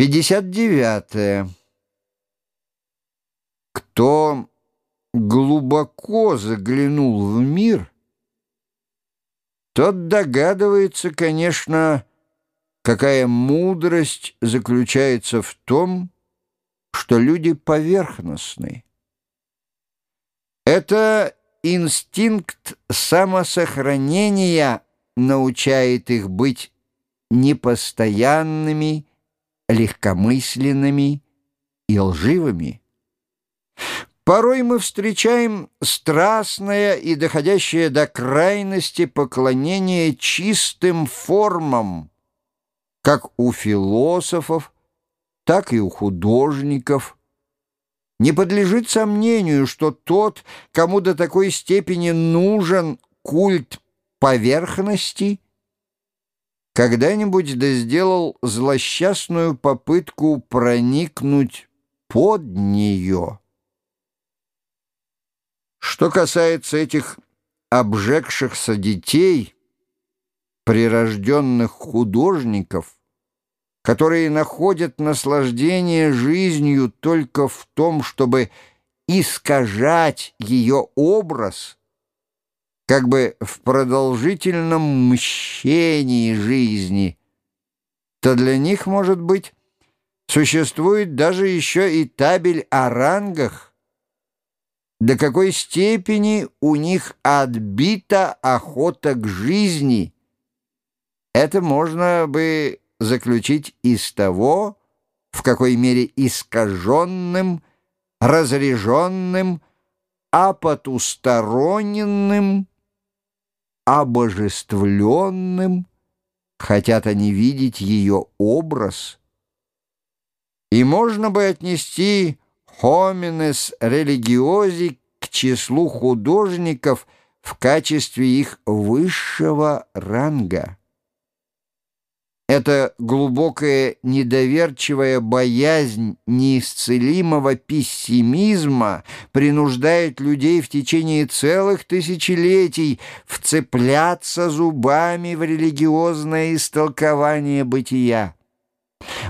59. -е. Кто глубоко заглянул в мир, тот догадывается, конечно, какая мудрость заключается в том, что люди поверхностны. Это инстинкт самосохранения научает их быть непостоянными, легкомысленными и лживыми. Порой мы встречаем страстное и доходящее до крайности поклонение чистым формам, как у философов, так и у художников. Не подлежит сомнению, что тот, кому до такой степени нужен культ поверхности – когда-нибудь да сделал злосчастную попытку проникнуть под нее. Что касается этих обжегшихся детей, прирожденных художников, которые находят наслаждение жизнью только в том, чтобы искажать ее образ – как бы в продолжительном мщении жизни, то для них, может быть, существует даже еще и табель о рангах, до какой степени у них отбита охота к жизни. Это можно бы заключить из того, в какой мере искаженным, разреженным, а потусторонним обожествленным, хотят они видеть ее образ. И можно бы отнести «hominес religiosi» к числу художников в качестве их высшего ранга. Эта глубокая недоверчивая боязнь неисцелимого пессимизма принуждает людей в течение целых тысячелетий вцепляться зубами в религиозное истолкование бытия.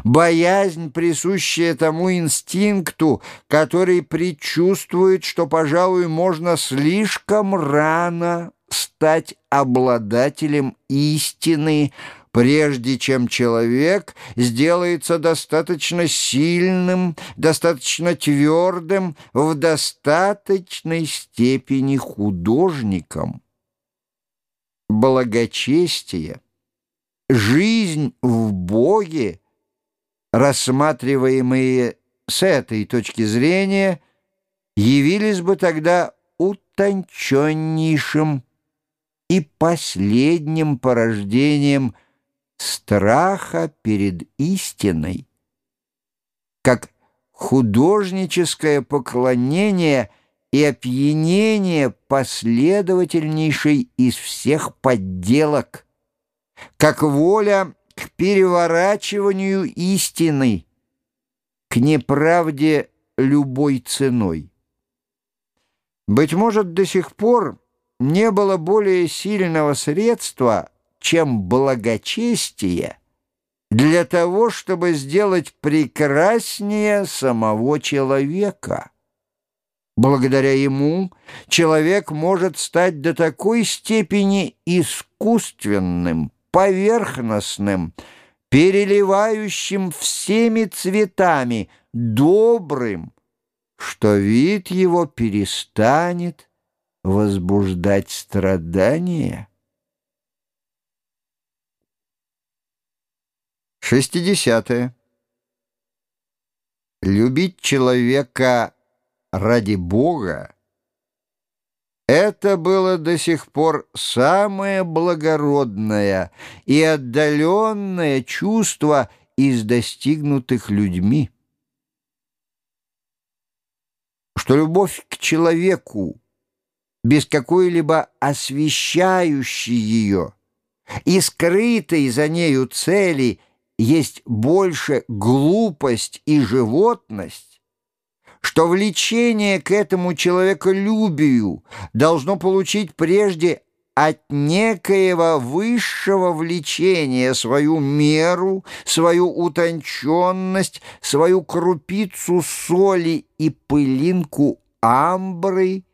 Боязнь, присущая тому инстинкту, который предчувствует, что, пожалуй, можно слишком рано стать обладателем истины, прежде чем человек сделается достаточно сильным, достаточно твердым, в достаточной степени художником. Благочестие, жизнь в Боге, рассматриваемые с этой точки зрения, явились бы тогда утонченнейшим и последним порождением – страха перед истиной, как художническое поклонение и опьянение последовательнейшей из всех подделок, как воля к переворачиванию истины, к неправде любой ценой. Быть может, до сих пор не было более сильного средства чем благочестие для того, чтобы сделать прекраснее самого человека. Благодаря ему человек может стать до такой степени искусственным, поверхностным, переливающим всеми цветами, добрым, что вид его перестанет возбуждать страдания. 60. -е. Любить человека ради Бога — это было до сих пор самое благородное и отдаленное чувство из достигнутых людьми. Что любовь к человеку без какой-либо освещающей ее и скрытой за нею цели — есть больше глупость и животность, что влечение к этому человеколюбию должно получить прежде от некоего высшего влечения свою меру, свою утонченность, свою крупицу соли и пылинку амбры.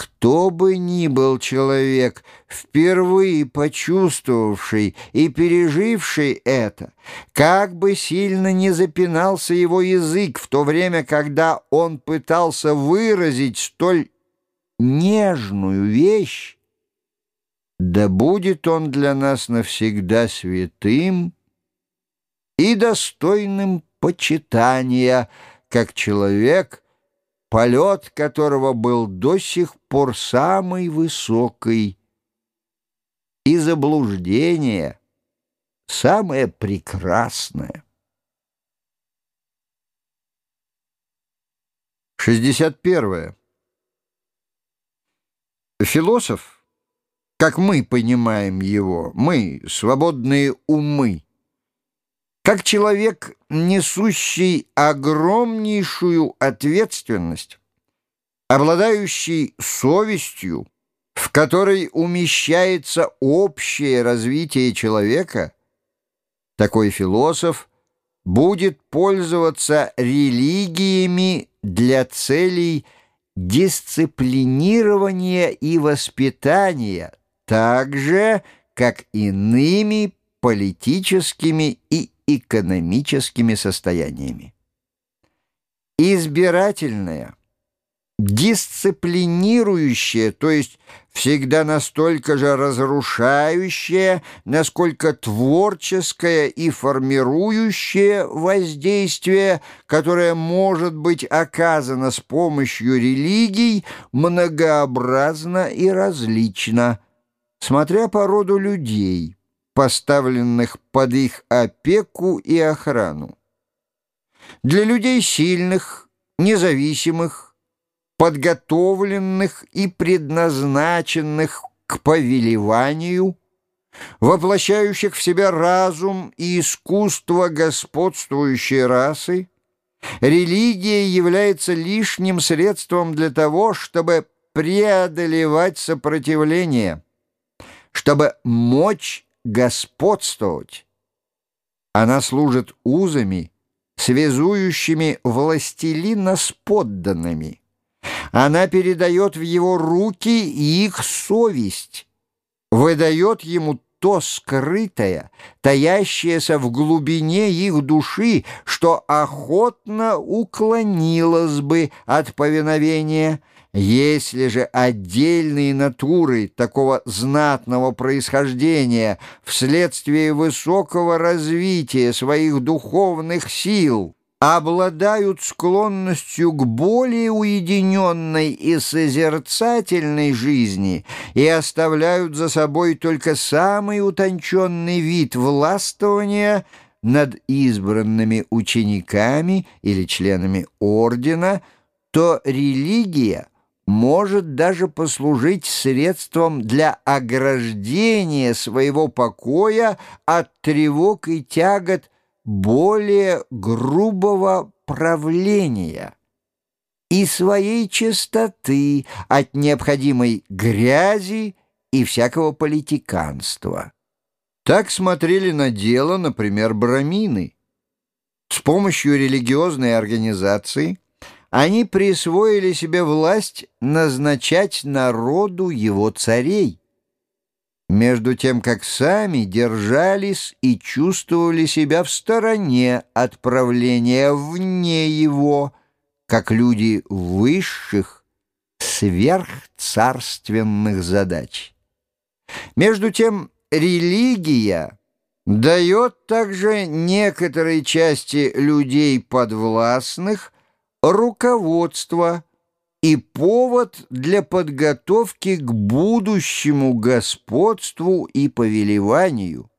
Кто бы ни был человек, впервые почувствовавший и переживший это, как бы сильно не запинался его язык в то время, когда он пытался выразить столь нежную вещь, да будет он для нас навсегда святым и достойным почитания, как человек, полет которого был до сих пор самый высокий, и заблуждение самое прекрасное. 61. Философ, как мы понимаем его, мы, свободные умы, как человек, несущий огромнейшую ответственность, обладающий совестью, в которой умещается общее развитие человека, такой философ будет пользоваться религиями для целей – дисциплинирования и воспитания, так же, как иными политическими и экономическими состояниями. Избирательная – дисциплинирующее, то есть всегда настолько же разрушающее, насколько творческое и формирующее воздействие, которое может быть оказано с помощью религий, многообразно и различно, смотря по роду людей, поставленных под их опеку и охрану. Для людей сильных, независимых, подготовленных и предназначенных к повелеванию, воплощающих в себя разум и искусство господствующей расы, религия является лишним средством для того, чтобы преодолевать сопротивление, чтобы мочь господствовать. Она служит узами, связующими властелина с подданными. Она передает в его руки их совесть, выдает ему то скрытое, таящееся в глубине их души, что охотно уклонилось бы от повиновения, если же отдельные натуры такого знатного происхождения вследствие высокого развития своих духовных сил обладают склонностью к более уединенной и созерцательной жизни и оставляют за собой только самый утонченный вид властвования над избранными учениками или членами ордена, то религия может даже послужить средством для ограждения своего покоя от тревог и тягот более грубого правления и своей чистоты от необходимой грязи и всякого политиканства. Так смотрели на дело, например, брамины. С помощью религиозной организации они присвоили себе власть назначать народу его царей между тем как сами держались и чувствовали себя в стороне от правления вне его, как люди высших, сверхцарственных задач. Между тем религия дает также некоторой части людей подвластных руководство – и повод для подготовки к будущему господству и повелеванию.